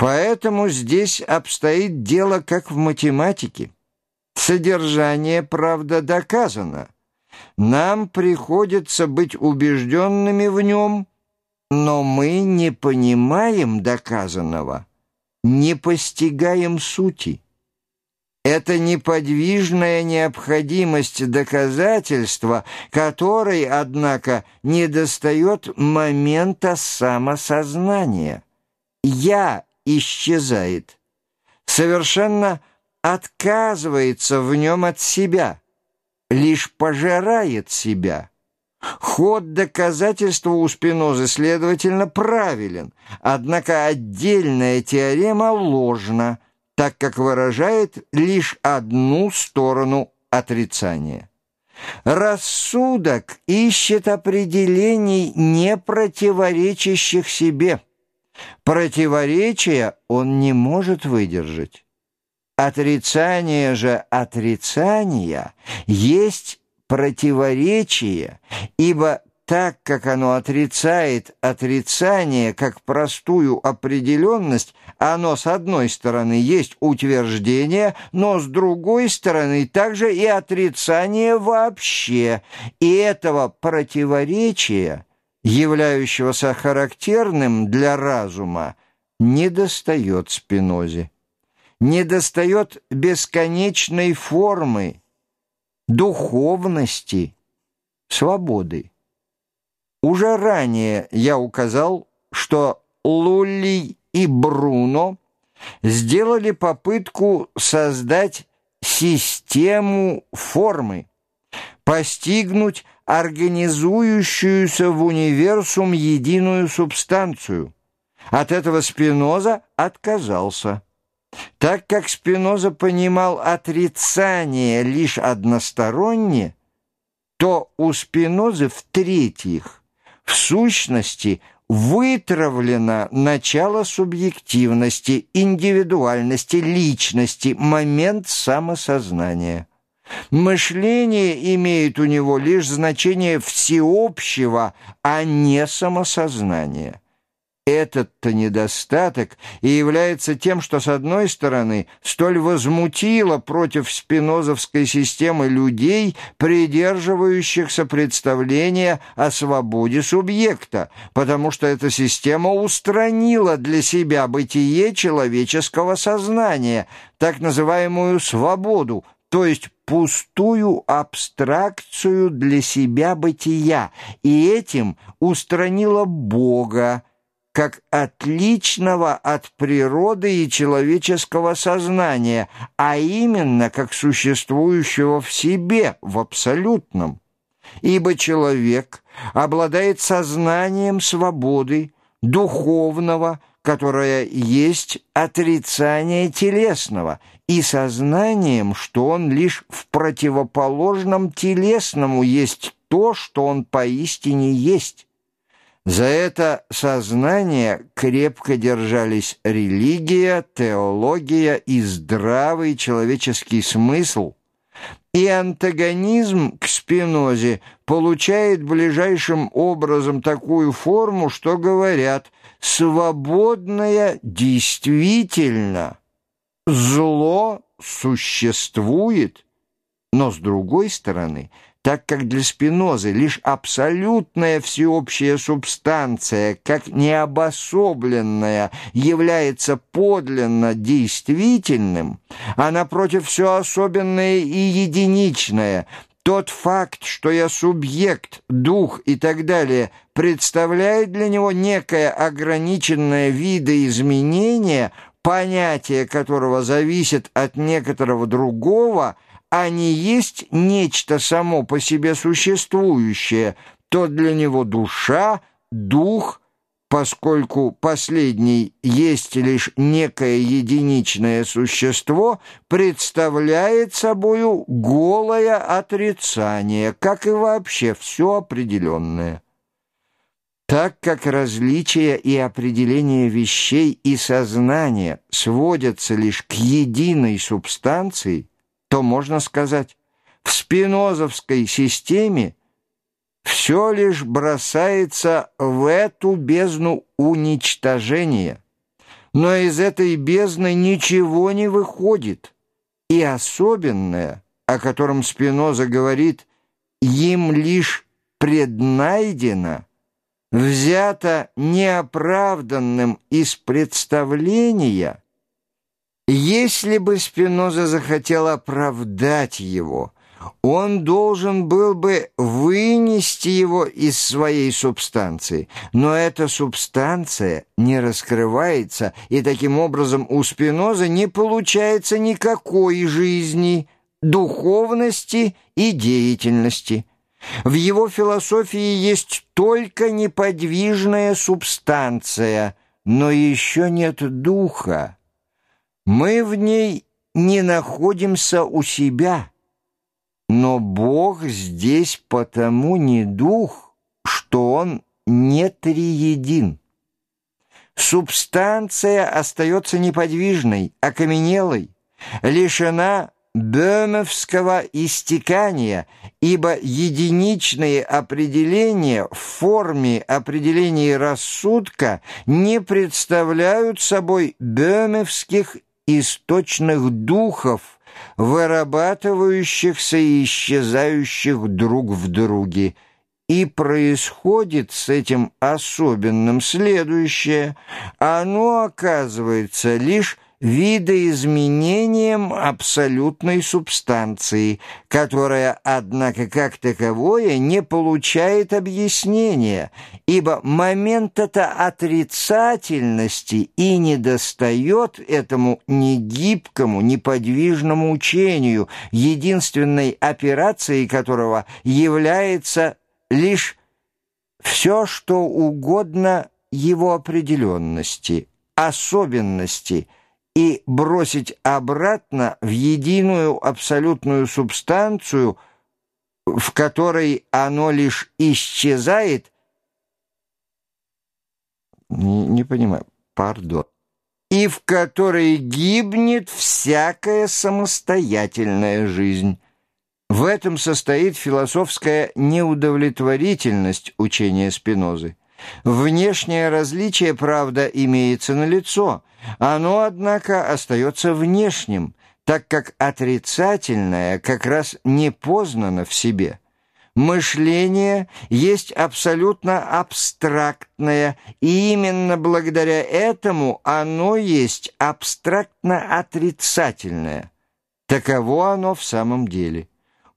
Поэтому здесь обстоит дело как в математике. Содержание, правда, доказано. Нам приходится быть убежденными в нем, но мы не понимаем доказанного, не постигаем сути. Это неподвижная необходимость доказательства, которой, однако, недостает момента самосознания. «Я» исчезает, совершенно отказывается в нем от себя, лишь пожирает себя. Ход доказательства у Спинозы, следовательно, правилен, однако отдельная теорема ложна, так как выражает лишь одну сторону отрицания. Рассудок ищет определений, не противоречащих себе – Противоречия он не может выдержать. Отрицание же отрицания есть противоречие, ибо так как оно отрицает отрицание как простую определенность, оно с одной стороны есть утверждение, но с другой стороны также и отрицание вообще, и этого противоречия – являющегося характерным для разума, недостает Спинозе. Недостает бесконечной формы, духовности, свободы. Уже ранее я указал, что Лулли и Бруно сделали попытку создать систему формы, постигнуть организующуюся в универсум единую субстанцию. От этого Спиноза отказался. Так как Спиноза понимал отрицание лишь односторонне, то у Спинозы в-третьих, в сущности, вытравлено начало субъективности, индивидуальности, личности, момент самосознания. Мышление имеет у него лишь значение всеобщего, а не самосознания. Этот-то недостаток и является тем, что, с одной стороны, столь возмутило против спинозовской системы людей, придерживающихся представления о свободе субъекта, потому что эта система устранила для себя бытие человеческого сознания, так называемую «свободу», то есть пустую абстракцию для себя бытия, и этим устранила Бога, как отличного от природы и человеческого сознания, а именно как существующего в себе, в абсолютном. Ибо человек обладает сознанием свободы, духовного, которое есть отрицание телесного, и сознанием, что он лишь в противоположном телесному есть то, что он поистине есть. За это сознание крепко держались религия, теология и здравый человеческий смысл – и антагонизм к Спинозе получает ближайшим образом такую форму, что говорят «свободное действительно, зло существует». Но с другой стороны – так как для Спинозы лишь абсолютная всеобщая субстанция, как необособленная, является подлинно действительным, а напротив все особенное и единичное, тот факт, что я субъект, дух и так далее, представляет для него некое ограниченное видоизменение, понятие которого зависит от некоторого другого – а не есть нечто само по себе существующее, то для него душа, дух, поскольку последний есть лишь некое единичное существо, представляет собою голое отрицание, как и вообще все определенное. Так как различия и определение вещей и сознания сводятся лишь к единой субстанции, то можно сказать, в спинозовской системе все лишь бросается в эту бездну уничтожения. но из этой бездны ничего не выходит. И особенное, о котором Спиноза говорит, им лишь преднайдено, взято неоправданным из представления, если бы Спиноза захотел оправдать его – он должен был бы вынести его из своей субстанции, но эта субстанция не раскрывается, и таким образом у Спиноза не получается никакой жизни, духовности и деятельности. В его философии есть только неподвижная субстанция, но еще нет духа. Мы в ней не находимся у себя» Но Бог здесь потому не дух, что Он не триедин. Субстанция остается неподвижной, окаменелой, лишена бемовского истекания, ибо единичные определения в форме определений рассудка не представляют собой бемовских источных духов, вырабатывающихся и исчезающих друг в друге. И происходит с этим особенным следующее. Оно оказывается лишь видоизменением абсолютной субстанции, которая, однако, как таковое, не получает объяснения, ибо момента-то отрицательности и недостает этому негибкому, неподвижному учению, единственной операцией которого является лишь все, что угодно его определенности, особенности – и бросить обратно в единую абсолютную субстанцию, в которой оно лишь исчезает, не, не понимаю, пардон, и в которой гибнет всякая самостоятельная жизнь. В этом состоит философская неудовлетворительность учения Спинозы. Внешнее различие, правда, имеется на лицо. Оно, однако, остается внешним, так как отрицательное как раз не познано в себе. Мышление есть абсолютно абстрактное, и именно благодаря этому оно есть абстрактно отрицательное. Таково оно в самом деле.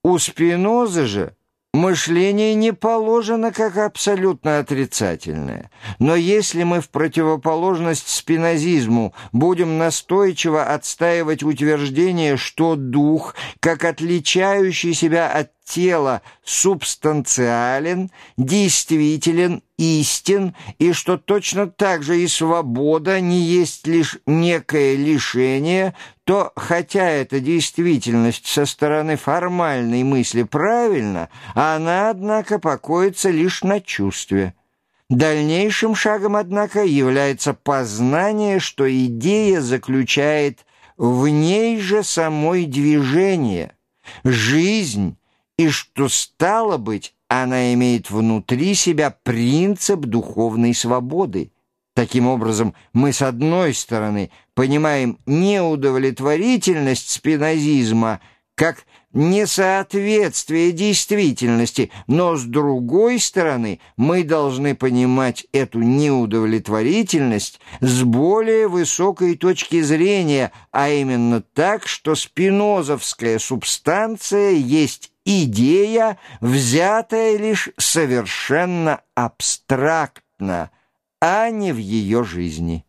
У Спиноза же – Мышление не положено как абсолютно отрицательное. Но если мы в противоположность спинозизму будем настойчиво отстаивать утверждение, что дух, как отличающий себя от тела, субстанциален, действителен, истин, и что точно так же и свобода не есть лишь некое лишение, то, хотя эта действительность со стороны формальной мысли правильна, она, однако, покоится лишь на чувстве. Дальнейшим шагом, однако, является познание, что идея заключает в ней же самой движение, жизнь, и что, стало быть, она имеет внутри себя принцип духовной свободы. Таким образом, мы, с одной стороны, понимаем неудовлетворительность спинозизма как несоответствие действительности, но, с другой стороны, мы должны понимать эту неудовлетворительность с более высокой точки зрения, а именно так, что спинозовская субстанция есть идея, взятая лишь совершенно абстрактно, а не в ее жизни.